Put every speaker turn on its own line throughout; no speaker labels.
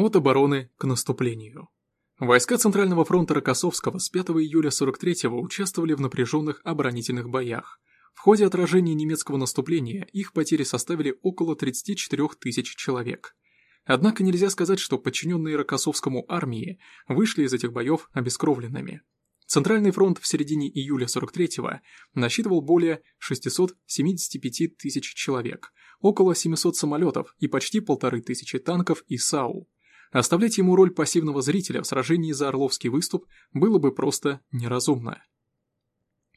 От обороны к наступлению. Войска Центрального фронта Рокоссовского с 5 июля 43-го участвовали в напряженных оборонительных боях. В ходе отражения немецкого наступления их потери составили около 34 тысяч человек. Однако нельзя сказать, что подчиненные Рокоссовскому армии вышли из этих боев обескровленными. Центральный фронт в середине июля 43-го насчитывал более 675 тысяч человек, около 700 самолетов и почти полторы тысячи танков и САУ. Оставлять ему роль пассивного зрителя в сражении за Орловский выступ было бы просто неразумно.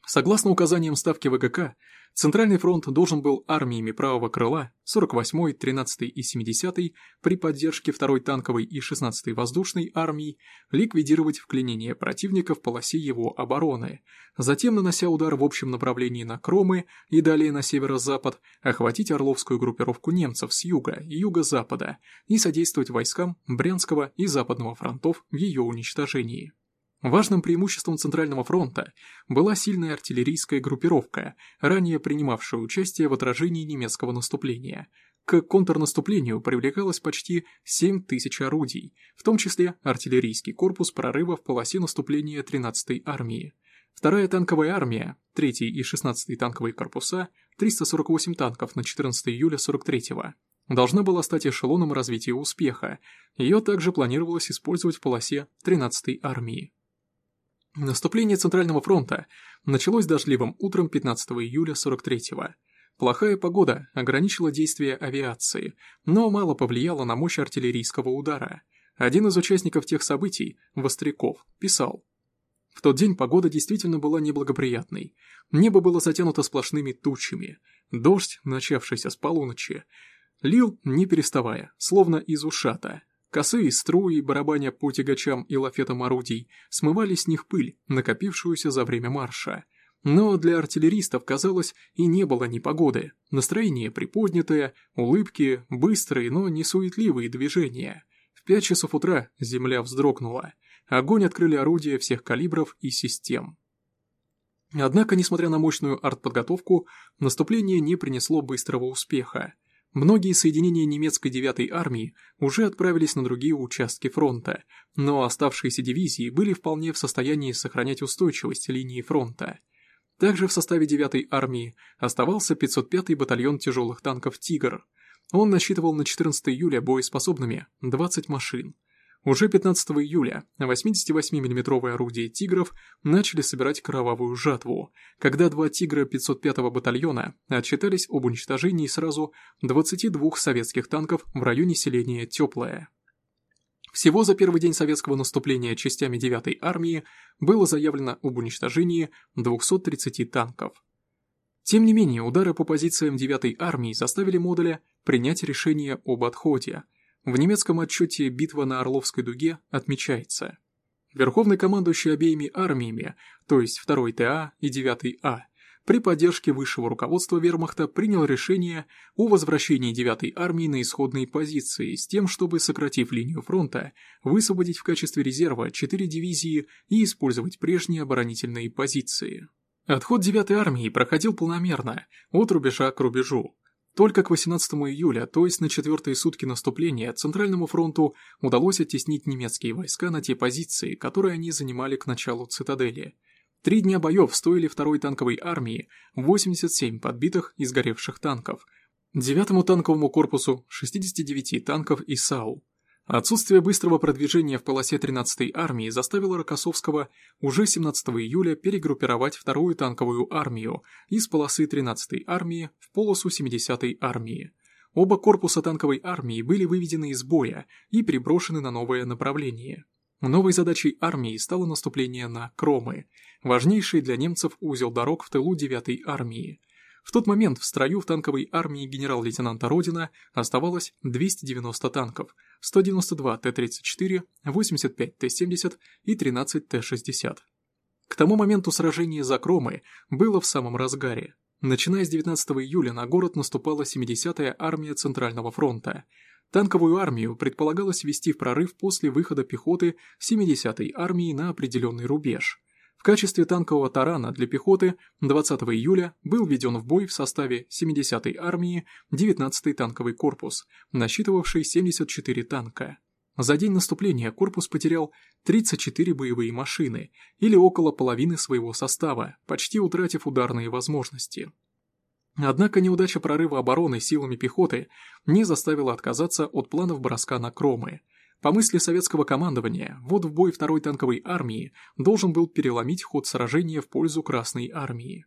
Согласно указаниям Ставки ВГК, Центральный фронт должен был армиями правого крыла 48-й, 13-й и 70-й при поддержке 2-й танковой и 16-й воздушной армий ликвидировать вклинение противника в полосе его обороны, затем, нанося удар в общем направлении на Кромы и далее на северо-запад, охватить Орловскую группировку немцев с юга и юго-запада и содействовать войскам Брянского и Западного фронтов в ее уничтожении. Важным преимуществом Центрального фронта была сильная артиллерийская группировка, ранее принимавшая участие в отражении немецкого наступления. К контрнаступлению привлекалось почти 7 тысяч орудий, в том числе артиллерийский корпус прорыва в полосе наступления 13-й армии. Вторая танковая армия, 3-й и 16-й танковые корпуса, 348 танков на 14 июля 43-го, должна была стать эшелоном развития успеха, ее также планировалось использовать в полосе 13-й армии. Наступление Центрального фронта началось дождливым утром 15 июля 43-го. Плохая погода ограничила действия авиации, но мало повлияла на мощь артиллерийского удара. Один из участников тех событий, Востряков, писал. В тот день погода действительно была неблагоприятной. Небо было затянуто сплошными тучами. Дождь, начавшийся с полуночи, лил не переставая, словно из ушата, Косые струи, барабаня по тягачам и лафетам орудий, смывали с них пыль, накопившуюся за время марша. Но для артиллеристов, казалось, и не было ни погоды. Настроение приподнятое, улыбки, быстрые, но не суетливые движения. В пять часов утра земля вздрогнула. Огонь открыли орудия всех калибров и систем. Однако, несмотря на мощную артподготовку, наступление не принесло быстрого успеха. Многие соединения немецкой 9-й армии уже отправились на другие участки фронта, но оставшиеся дивизии были вполне в состоянии сохранять устойчивость линии фронта. Также в составе 9-й армии оставался 505-й батальон тяжелых танков «Тигр». Он насчитывал на 14 июля боеспособными 20 машин – уже 15 июля 88 миллиметровые орудия «Тигров» начали собирать кровавую жатву, когда два «Тигра» 505-го батальона отчитались об уничтожении сразу 22 советских танков в районе селения Теплое. Всего за первый день советского наступления частями 9-й армии было заявлено об уничтожении 230 танков. Тем не менее, удары по позициям 9-й армии заставили Модуля принять решение об отходе – в немецком отчете «Битва на Орловской дуге» отмечается. Верховный командующий обеими армиями, то есть 2 ТА и 9 А, при поддержке высшего руководства вермахта принял решение о возвращении 9 армии на исходные позиции с тем, чтобы, сократив линию фронта, высвободить в качестве резерва 4 дивизии и использовать прежние оборонительные позиции. Отход 9 армии проходил планомерно, от рубежа к рубежу, только к 18 июля, то есть на четвертые сутки наступления, Центральному фронту удалось оттеснить немецкие войска на те позиции, которые они занимали к началу цитадели. Три дня боев стоили второй танковой армии 87 подбитых и сгоревших танков, девятому танковому корпусу 69 танков и САУ, Отсутствие быстрого продвижения в полосе 13-й армии заставило Рокоссовского уже 17 июля перегруппировать вторую танковую армию из полосы 13-й армии в полосу 70-й армии. Оба корпуса танковой армии были выведены из боя и переброшены на новое направление. Новой задачей армии стало наступление на Кромы, важнейший для немцев узел дорог в тылу 9-й армии – в тот момент в строю в танковой армии генерал-лейтенанта Родина оставалось 290 танков, 192 Т-34, 85 Т-70 и 13 Т-60. К тому моменту сражение за Кромы было в самом разгаре. Начиная с 19 июля на город наступала 70-я армия Центрального фронта. Танковую армию предполагалось вести в прорыв после выхода пехоты 70-й армии на определенный рубеж – в качестве танкового тарана для пехоты 20 июля был введен в бой в составе 70-й армии 19-й танковый корпус, насчитывавший 74 танка. За день наступления корпус потерял 34 боевые машины, или около половины своего состава, почти утратив ударные возможности. Однако неудача прорыва обороны силами пехоты не заставила отказаться от планов броска на Кромы. По мысли советского командования, ввод в бой второй танковой армии должен был переломить ход сражения в пользу Красной армии.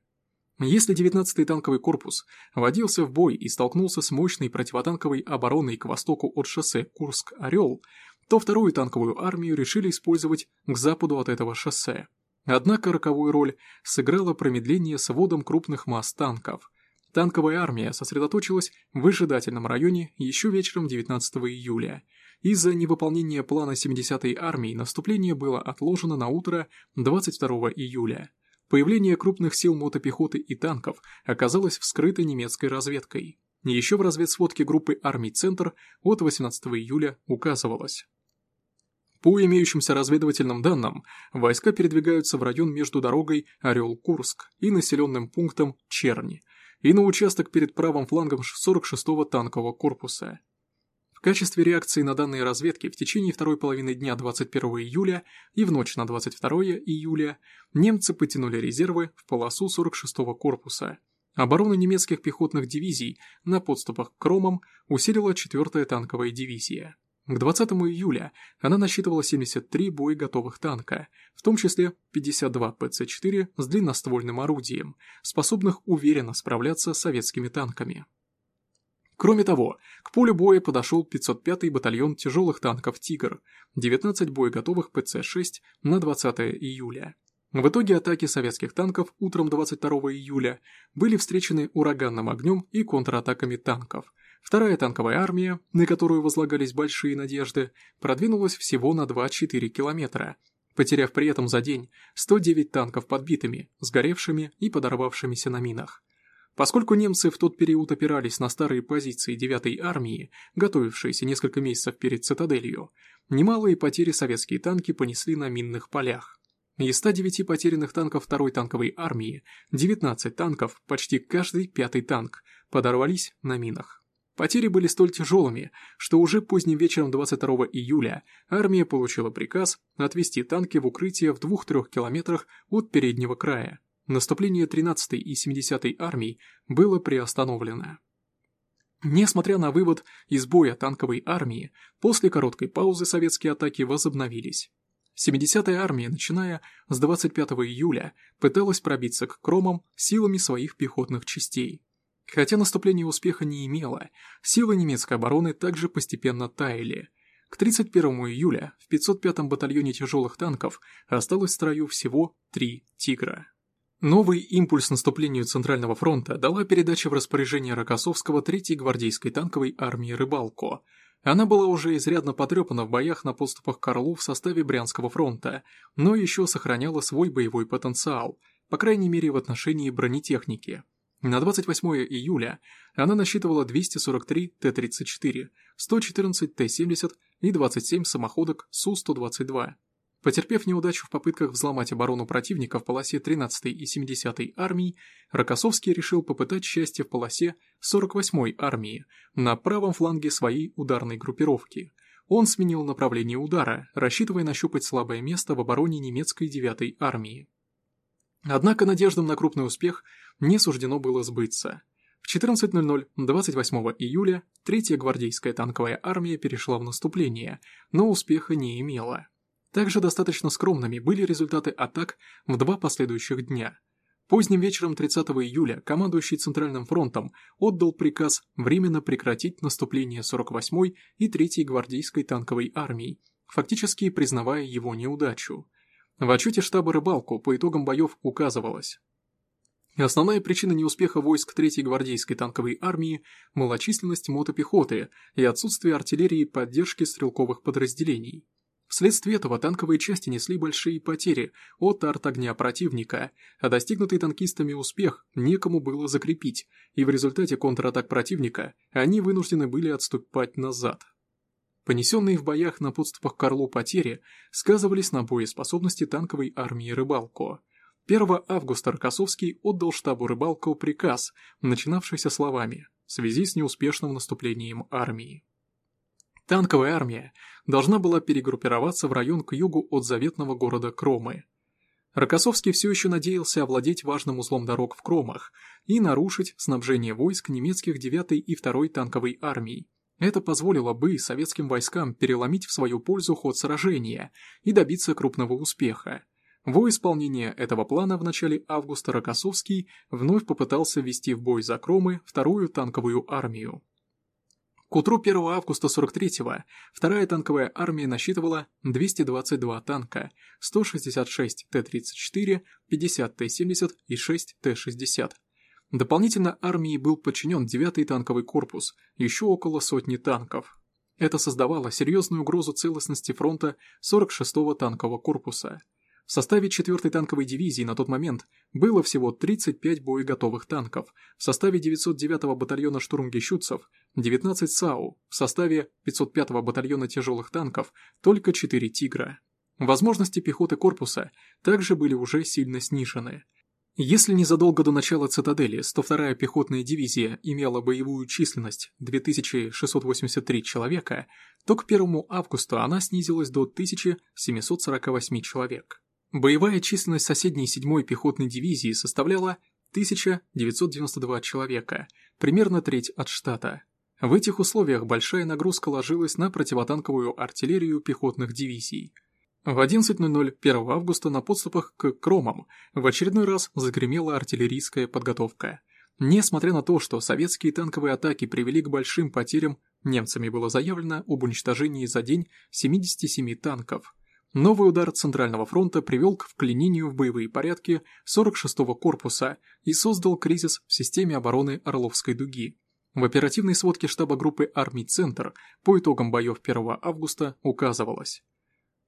Если 19-й танковый корпус водился в бой и столкнулся с мощной противотанковой обороной к востоку от шоссе Курск-Орел, то вторую танковую армию решили использовать к западу от этого шоссе. Однако роковую роль сыграло промедление с вводом крупных масс танков – Танковая армия сосредоточилась в выжидательном районе еще вечером 19 июля. Из-за невыполнения плана 70-й армии наступление было отложено на утро 22 июля. Появление крупных сил мотопехоты и танков оказалось вскрыто немецкой разведкой. Еще в разведсводке группы армий «Центр» от 18 июля указывалось. По имеющимся разведывательным данным, войска передвигаются в район между дорогой Орел-Курск и населенным пунктом Черни – и на участок перед правым флангом 46-го танкового корпуса. В качестве реакции на данные разведки в течение второй половины дня 21 июля и в ночь на 22 июля немцы потянули резервы в полосу 46-го корпуса. Оборону немецких пехотных дивизий на подступах к Кромам усилила 4-я танковая дивизия. К 20 июля она насчитывала 73 боеготовых танка, в том числе 52 ПЦ-4 с длинноствольным орудием, способных уверенно справляться с советскими танками. Кроме того, к полю боя подошел 505-й батальон тяжелых танков «Тигр», 19 боеготовых ПЦ-6 на 20 июля. В итоге атаки советских танков утром 22 июля были встречены ураганным огнем и контратаками танков – Вторая танковая армия, на которую возлагались большие надежды, продвинулась всего на 2-4 километра, потеряв при этом за день 109 танков подбитыми, сгоревшими и подорвавшимися на минах. Поскольку немцы в тот период опирались на старые позиции 9-й армии, готовившиеся несколько месяцев перед цитаделью, немалые потери советские танки понесли на минных полях. Из 109 потерянных танков второй танковой армии, 19 танков, почти каждый пятый танк, подорвались на минах. Потери были столь тяжелыми, что уже поздним вечером 22 июля армия получила приказ отвести танки в укрытие в 2-3 километрах от переднего края. Наступление 13-й и 70-й армий было приостановлено. Несмотря на вывод из боя танковой армии, после короткой паузы советские атаки возобновились. 70-я армия, начиная с 25 июля, пыталась пробиться к Кромам силами своих пехотных частей. Хотя наступление успеха не имело, силы немецкой обороны также постепенно таяли. К 31 июля в 505-м батальоне тяжелых танков осталось в строю всего три «Тигра». Новый импульс наступлению Центрального фронта дала передача в распоряжение Рокоссовского 3-й гвардейской танковой армии «Рыбалко». Она была уже изрядно потрепана в боях на подступах к Орлу в составе Брянского фронта, но еще сохраняла свой боевой потенциал, по крайней мере в отношении бронетехники. На 28 июля она насчитывала 243 Т-34, 114 Т-70 и 27 самоходок Су-122. Потерпев неудачу в попытках взломать оборону противника в полосе 13-й и 70-й армий, Рокоссовский решил попытать счастье в полосе 48-й армии на правом фланге своей ударной группировки. Он сменил направление удара, рассчитывая нащупать слабое место в обороне немецкой 9-й армии. Однако надеждам на крупный успех не суждено было сбыться. В 14.00 28 июля Третья гвардейская танковая армия перешла в наступление, но успеха не имела. Также достаточно скромными были результаты атак в два последующих дня. Поздним вечером 30 июля командующий Центральным фронтом отдал приказ временно прекратить наступление 48-й и 3-й гвардейской танковой армий, фактически признавая его неудачу. В отчете штаба «Рыбалку» по итогам боев указывалось. Основная причина неуспеха войск 3-й гвардейской танковой армии – малочисленность мотопехоты и отсутствие артиллерии и поддержки стрелковых подразделений. Вследствие этого танковые части несли большие потери от арт-огня противника, а достигнутый танкистами успех некому было закрепить, и в результате контратак противника они вынуждены были отступать назад. Понесенные в боях на подступах к Орлу потери сказывались на боеспособности танковой армии Рыбалко. 1 августа Рокоссовский отдал штабу Рыбалко приказ, начинавшийся словами «в связи с неуспешным наступлением армии». Танковая армия должна была перегруппироваться в район к югу от заветного города Кромы. Рокоссовский все еще надеялся овладеть важным узлом дорог в Кромах и нарушить снабжение войск немецких 9 и 2 танковой армий. Это позволило бы советским войскам переломить в свою пользу ход сражения и добиться крупного успеха. Во исполнение этого плана в начале августа Рокоссовский вновь попытался ввести в бой за Кромы вторую танковую армию. К утру 1 августа 43-го вторая танковая армия насчитывала 222 танка, 166 Т-34, 50 Т-70 и 6 Т-60. Дополнительно армии был подчинен 9-й танковый корпус, еще около сотни танков. Это создавало серьезную угрозу целостности фронта 46-го танкового корпуса. В составе 4-й танковой дивизии на тот момент было всего 35 боеготовых танков, в составе 909-го батальона штурмгещутцев 19 САУ, в составе 505-го батальона тяжелых танков только 4 «Тигра». Возможности пехоты корпуса также были уже сильно снижены. Если незадолго до начала цитадели 102-я пехотная дивизия имела боевую численность 2683 человека, то к 1 августа она снизилась до 1748 человек. Боевая численность соседней 7-й пехотной дивизии составляла 1992 человека, примерно треть от штата. В этих условиях большая нагрузка ложилась на противотанковую артиллерию пехотных дивизий. В 11.00 1 августа на подступах к Кромам в очередной раз загремела артиллерийская подготовка. Несмотря на то, что советские танковые атаки привели к большим потерям, немцами было заявлено об уничтожении за день 77 танков – Новый удар Центрального фронта привел к вклинению в боевые порядки 46-го корпуса и создал кризис в системе обороны Орловской дуги. В оперативной сводке штаба группы армий «Центр» по итогам боев 1 августа указывалось.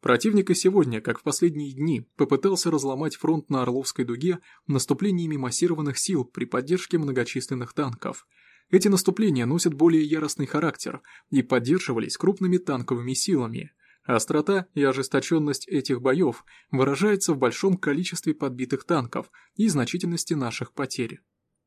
Противник и сегодня, как в последние дни, попытался разломать фронт на Орловской дуге наступлениями массированных сил при поддержке многочисленных танков. Эти наступления носят более яростный характер и поддерживались крупными танковыми силами – Острота и ожесточенность этих боев выражается в большом количестве подбитых танков и значительности наших потерь.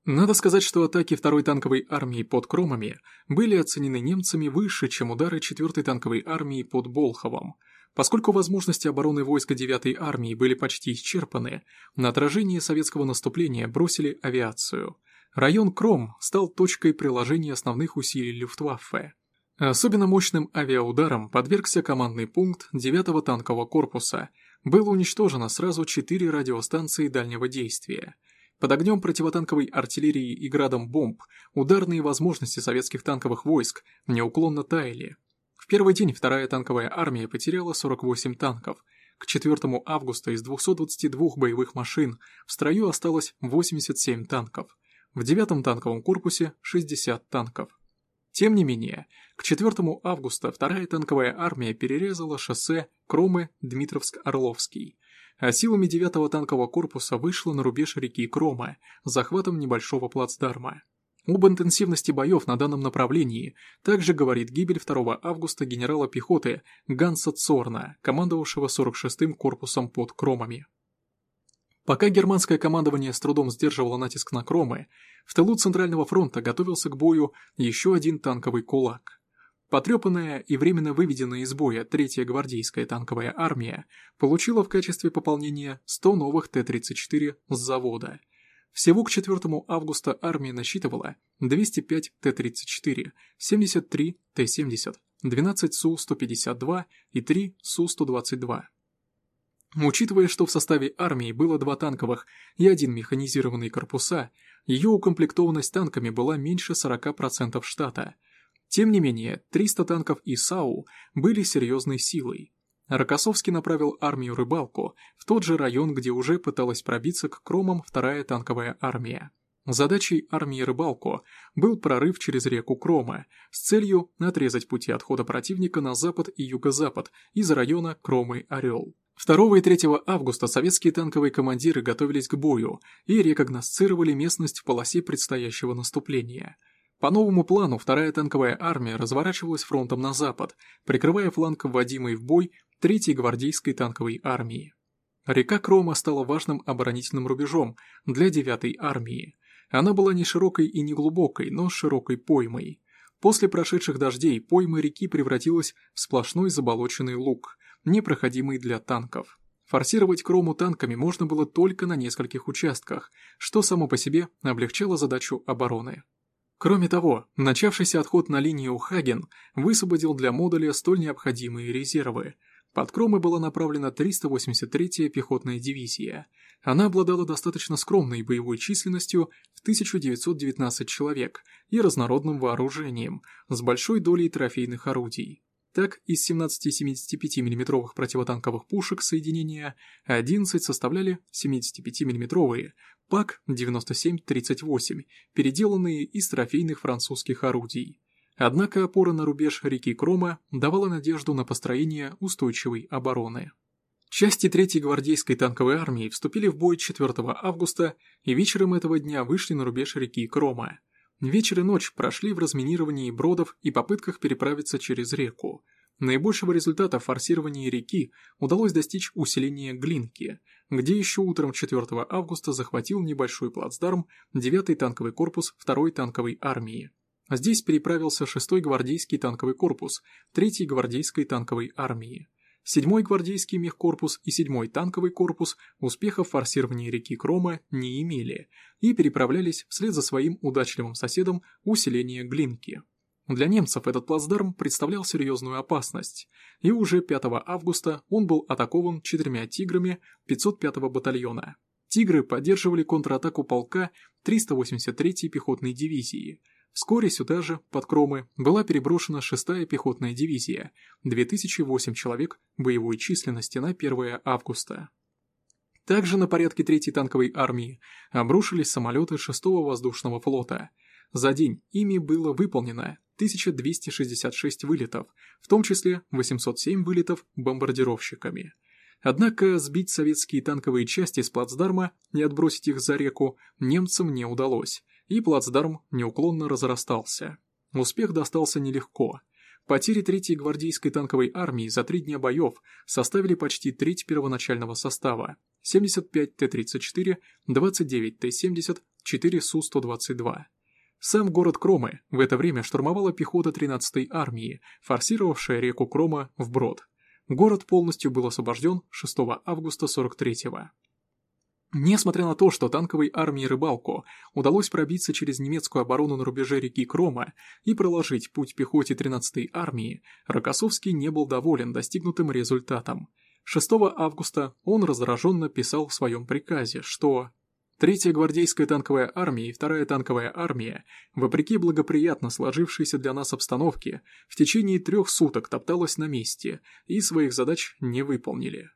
Надо сказать, что атаки второй танковой армии под Кромами были оценены немцами выше, чем удары 4-й танковой армии под Болховом. Поскольку возможности обороны войска 9-й армии были почти исчерпаны, на отражение советского наступления бросили авиацию. Район Кром стал точкой приложения основных усилий Люфтваффе. Особенно мощным авиаударом подвергся командный пункт 9-го танкового корпуса. Было уничтожено сразу 4 радиостанции дальнего действия. Под огнем противотанковой артиллерии и градом бомб ударные возможности советских танковых войск неуклонно таяли. В первый день вторая танковая армия потеряла 48 танков. К 4 августа из 222 боевых машин в строю осталось 87 танков. В 9 танковом корпусе 60 танков. Тем не менее, к 4 августа вторая танковая армия перерезала шоссе Кромы-Дмитровск-Орловский, а силами 9-го танкового корпуса вышла на рубеж реки Крома захватом небольшого плацдарма. Об интенсивности боев на данном направлении также говорит гибель 2 августа генерала пехоты Ганса Цорна, командовавшего 46-м корпусом под Кромами. Пока германское командование с трудом сдерживало натиск на Кромы, в тылу Центрального фронта готовился к бою еще один танковый кулак. Потрепанная и временно выведенная из боя Третья гвардейская танковая армия получила в качестве пополнения 100 новых Т-34 с завода. Всего к 4 августа армия насчитывала 205 Т-34, 73 Т-70, 12 Су-152 и 3 Су-122. Учитывая, что в составе армии было два танковых и один механизированный корпуса, ее укомплектованность танками была меньше 40% штата. Тем не менее, 300 танков и САУ были серьезной силой. Рокоссовский направил армию «Рыбалку» в тот же район, где уже пыталась пробиться к Кромам вторая танковая армия. Задачей армии «Рыбалку» был прорыв через реку Крома с целью отрезать пути отхода противника на запад и юго-запад из района Кромы-Орел. 2 и 3 августа советские танковые командиры готовились к бою и рекогносцировали местность в полосе предстоящего наступления. По новому плану вторая танковая армия разворачивалась фронтом на запад, прикрывая фланг вводимой в бой 3-й гвардейской танковой армии. Река Крома стала важным оборонительным рубежом для 9-й армии. Она была не широкой и не глубокой, но широкой поймой. После прошедших дождей пойма реки превратилась в сплошной заболоченный луг, непроходимый для танков. Форсировать Крому танками можно было только на нескольких участках, что само по себе облегчало задачу обороны. Кроме того, начавшийся отход на линию Хаген высвободил для модуля столь необходимые резервы. Под Кромы была направлена 383-я пехотная дивизия. Она обладала достаточно скромной боевой численностью в 1919 человек и разнородным вооружением, с большой долей трофейных орудий. Так, из 17 75 миллиметровых противотанковых пушек соединения 11 составляли 75 миллиметровые ПАК-97-38, переделанные из трофейных французских орудий. Однако опора на рубеж реки Крома давала надежду на построение устойчивой обороны. Части 3-й гвардейской танковой армии вступили в бой 4 августа и вечером этого дня вышли на рубеж реки Крома. Вечер и ночь прошли в разминировании бродов и попытках переправиться через реку. Наибольшего результата в форсировании реки удалось достичь усиления Глинки, где еще утром 4 августа захватил небольшой плацдарм 9-й танковый корпус 2-й танковой армии. Здесь переправился 6-й гвардейский танковый корпус 3-й гвардейской танковой армии. 7-й гвардейский мехкорпус и 7-й танковый корпус успехов в форсировании реки Крома не имели и переправлялись вслед за своим удачливым соседом усиление Глинки. Для немцев этот плацдарм представлял серьезную опасность, и уже 5 августа он был атакован четырьмя «Тиграми» 505-го батальона. «Тигры» поддерживали контратаку полка 383-й пехотной дивизии – Вскоре сюда же, под Кромы, была переброшена 6-я пехотная дивизия, 2008 человек боевой численности на 1 августа. Также на порядке 3-й танковой армии обрушились самолеты 6-го воздушного флота. За день ими было выполнено 1266 вылетов, в том числе 807 вылетов бомбардировщиками. Однако сбить советские танковые части с плацдарма и отбросить их за реку немцам не удалось, и плацдарм неуклонно разрастался. Успех достался нелегко. Потери 3-й гвардейской танковой армии за три дня боев составили почти треть первоначального состава – 75 Т-34, 29 Т-70, 4 Су-122. Сам город Кромы в это время штурмовала пехота 13-й армии, форсировавшая реку Крома вброд. Город полностью был освобожден 6 августа 43-го. Несмотря на то, что танковой армии Рыбалку удалось пробиться через немецкую оборону на рубеже реки Крома и проложить путь пехоте 13-й армии, Рокоссовский не был доволен достигнутым результатом. 6 августа он раздраженно писал в своем приказе, что Третья гвардейская танковая армия и вторая танковая армия, вопреки благоприятно сложившейся для нас обстановке, в течение трех суток топталась на месте и своих задач не выполнили.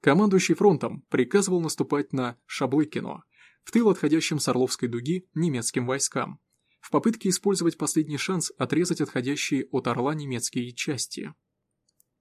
Командующий фронтом приказывал наступать на Шаблыкино, в тыл отходящим с Орловской дуги немецким войскам, в попытке использовать последний шанс отрезать отходящие от Орла немецкие части.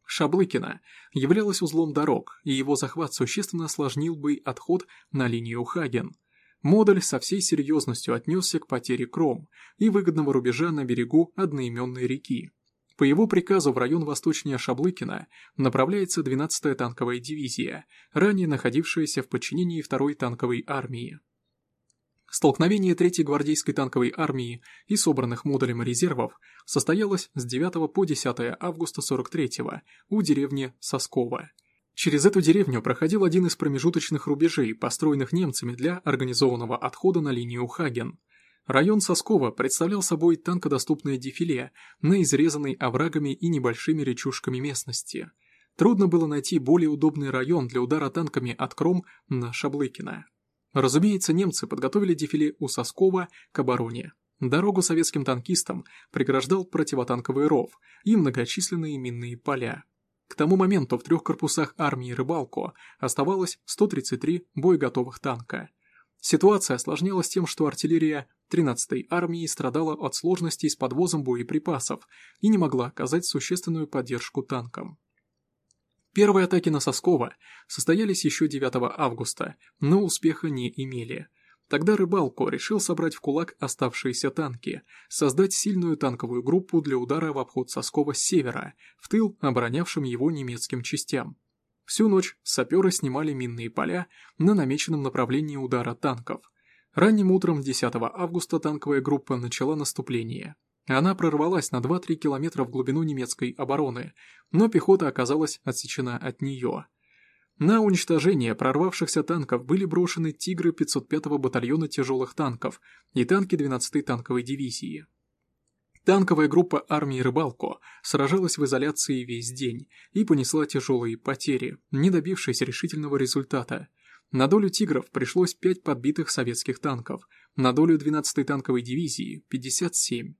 Шаблыкино являлось узлом дорог, и его захват существенно осложнил бы отход на линию Хаген. Модуль со всей серьезностью отнесся к потере Кром и выгодного рубежа на берегу одноименной реки. По его приказу в район восточнее Шаблыкина направляется 12-я танковая дивизия, ранее находившаяся в подчинении 2-й танковой армии. Столкновение 3-й гвардейской танковой армии и собранных модулем резервов состоялось с 9 по 10 августа 43-го у деревни Соскова. Через эту деревню проходил один из промежуточных рубежей, построенных немцами для организованного отхода на линию Хаген. Район Соскова представлял собой танкодоступное дефиле на изрезанной оврагами и небольшими речушками местности. Трудно было найти более удобный район для удара танками от Кром на Шаблыкина. Разумеется, немцы подготовили дефиле у Соскова к обороне. Дорогу советским танкистам преграждал противотанковый ров и многочисленные минные поля. К тому моменту в трех корпусах армии Рыбалко оставалось 133 боеготовых танка. Ситуация осложнялась тем, что артиллерия 13-й армии страдала от сложностей с подвозом боеприпасов и не могла оказать существенную поддержку танкам. Первые атаки на Соскова состоялись еще 9 августа, но успеха не имели. Тогда Рыбалко решил собрать в кулак оставшиеся танки, создать сильную танковую группу для удара в обход Соскова с севера, в тыл оборонявшим его немецким частям. Всю ночь саперы снимали минные поля на намеченном направлении удара танков – Ранним утром 10 августа танковая группа начала наступление. Она прорвалась на 2-3 километра в глубину немецкой обороны, но пехота оказалась отсечена от нее. На уничтожение прорвавшихся танков были брошены «Тигры» 505-го батальона тяжелых танков и танки 12-й танковой дивизии. Танковая группа армии «Рыбалко» сражалась в изоляции весь день и понесла тяжелые потери, не добившись решительного результата. На долю «Тигров» пришлось 5 подбитых советских танков, на долю 12-й танковой дивизии – 57.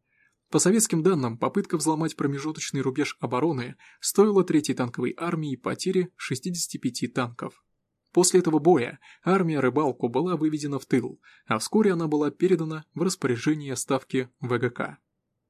По советским данным, попытка взломать промежуточный рубеж обороны стоила третьей танковой армии потери 65 танков. После этого боя армия Рыбалку была выведена в тыл, а вскоре она была передана в распоряжение ставки ВГК.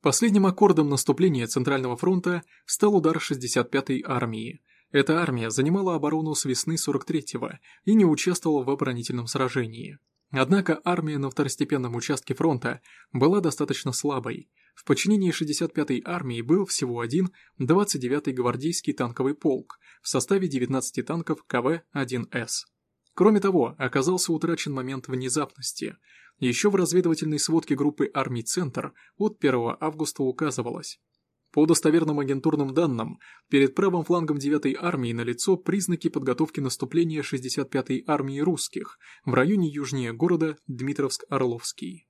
Последним аккордом наступления Центрального фронта стал удар 65-й армии. Эта армия занимала оборону с весны 43-го и не участвовала в оборонительном сражении. Однако армия на второстепенном участке фронта была достаточно слабой. В подчинении 65-й армии был всего один 29-й гвардейский танковый полк в составе 19 танков КВ-1С. Кроме того, оказался утрачен момент внезапности. Еще в разведывательной сводке группы армий «Центр» от 1 августа указывалось. По достоверным агентурным данным, перед правым флангом 9-й армии налицо признаки подготовки наступления 65-й армии русских в районе южнее города Дмитровск-Орловский.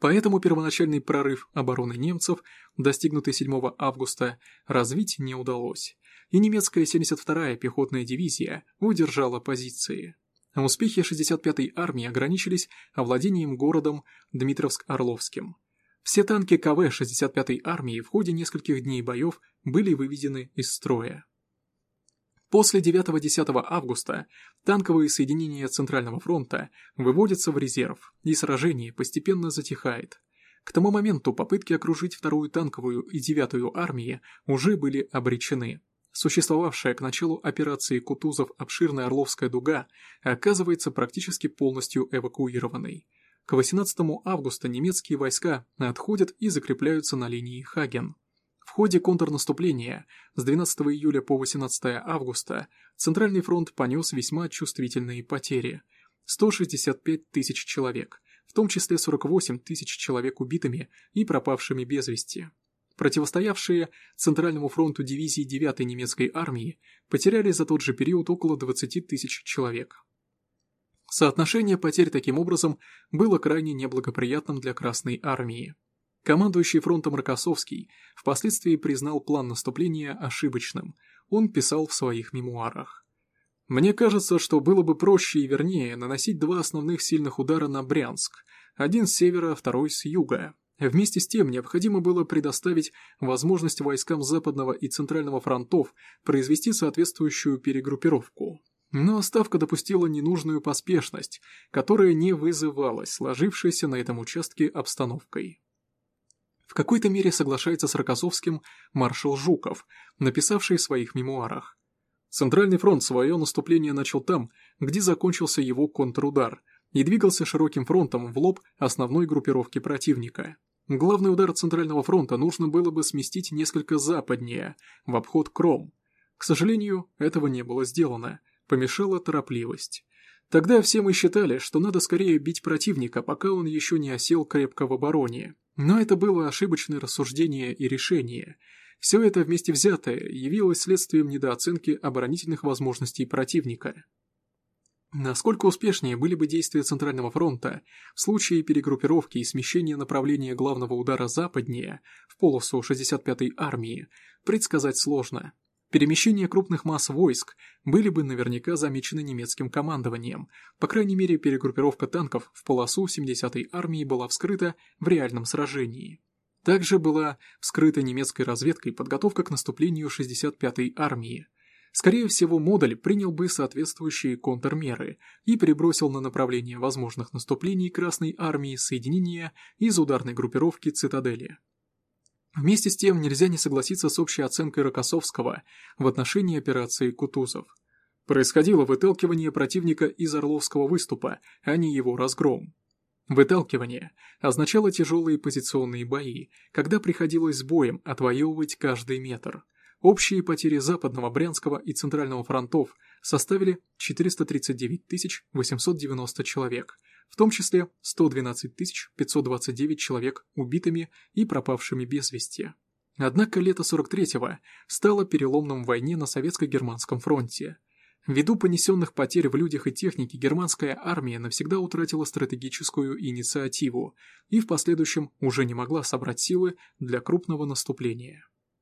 Поэтому первоначальный прорыв обороны немцев, достигнутый 7 августа, развить не удалось, и немецкая 72-я пехотная дивизия удержала позиции. Успехи 65-й армии ограничились овладением городом Дмитровск-Орловским. Все танки КВ 65-й армии в ходе нескольких дней боев были выведены из строя. После 9-10 августа танковые соединения Центрального фронта выводятся в резерв, и сражение постепенно затихает. К тому моменту попытки окружить вторую танковую и девятую армии уже были обречены. Существовавшая к началу операции Кутузов обширная Орловская дуга оказывается практически полностью эвакуированной. К 18 августа немецкие войска отходят и закрепляются на линии Хаген. В ходе контрнаступления с 12 июля по 18 августа Центральный фронт понес весьма чувствительные потери – 165 тысяч человек, в том числе 48 тысяч человек убитыми и пропавшими без вести. Противостоявшие Центральному фронту дивизии 9-й немецкой армии потеряли за тот же период около 20 тысяч человек. Соотношение потерь таким образом было крайне неблагоприятным для Красной армии. Командующий фронтом Рокоссовский впоследствии признал план наступления ошибочным, он писал в своих мемуарах. «Мне кажется, что было бы проще и вернее наносить два основных сильных удара на Брянск, один с севера, второй с юга, Вместе с тем необходимо было предоставить возможность войскам Западного и Центрального фронтов произвести соответствующую перегруппировку. Но Ставка допустила ненужную поспешность, которая не вызывалась сложившейся на этом участке обстановкой. В какой-то мере соглашается с Рокоссовским маршал Жуков, написавший в своих мемуарах. Центральный фронт свое наступление начал там, где закончился его контрудар, и двигался широким фронтом в лоб основной группировки противника. Главный удар Центрального фронта нужно было бы сместить несколько западнее, в обход Кром. К сожалению, этого не было сделано, помешала торопливость. Тогда все мы считали, что надо скорее бить противника, пока он еще не осел крепко в обороне. Но это было ошибочное рассуждение и решение. Все это вместе взятое явилось следствием недооценки оборонительных возможностей противника. Насколько успешнее были бы действия Центрального фронта в случае перегруппировки и смещения направления главного удара западнее, в полосу 65-й армии, предсказать сложно. Перемещение крупных масс войск были бы наверняка замечены немецким командованием, по крайней мере перегруппировка танков в полосу 70-й армии была вскрыта в реальном сражении. Также была вскрыта немецкой разведкой подготовка к наступлению 65-й армии – Скорее всего, модуль принял бы соответствующие контрмеры и перебросил на направление возможных наступлений Красной Армии соединения из ударной группировки «Цитадели». Вместе с тем нельзя не согласиться с общей оценкой Рокоссовского в отношении операции Кутузов. Происходило выталкивание противника из Орловского выступа, а не его разгром. Выталкивание означало тяжелые позиционные бои, когда приходилось с боем отвоевывать каждый метр – Общие потери Западного, Брянского и Центрального фронтов составили 439 890 человек, в том числе 112 529 человек убитыми и пропавшими без вести. Однако лето 43-го стало переломным в войне на советско-германском фронте. Ввиду понесенных потерь в людях и технике германская армия навсегда утратила стратегическую инициативу и в последующем уже не могла собрать силы для крупного наступления.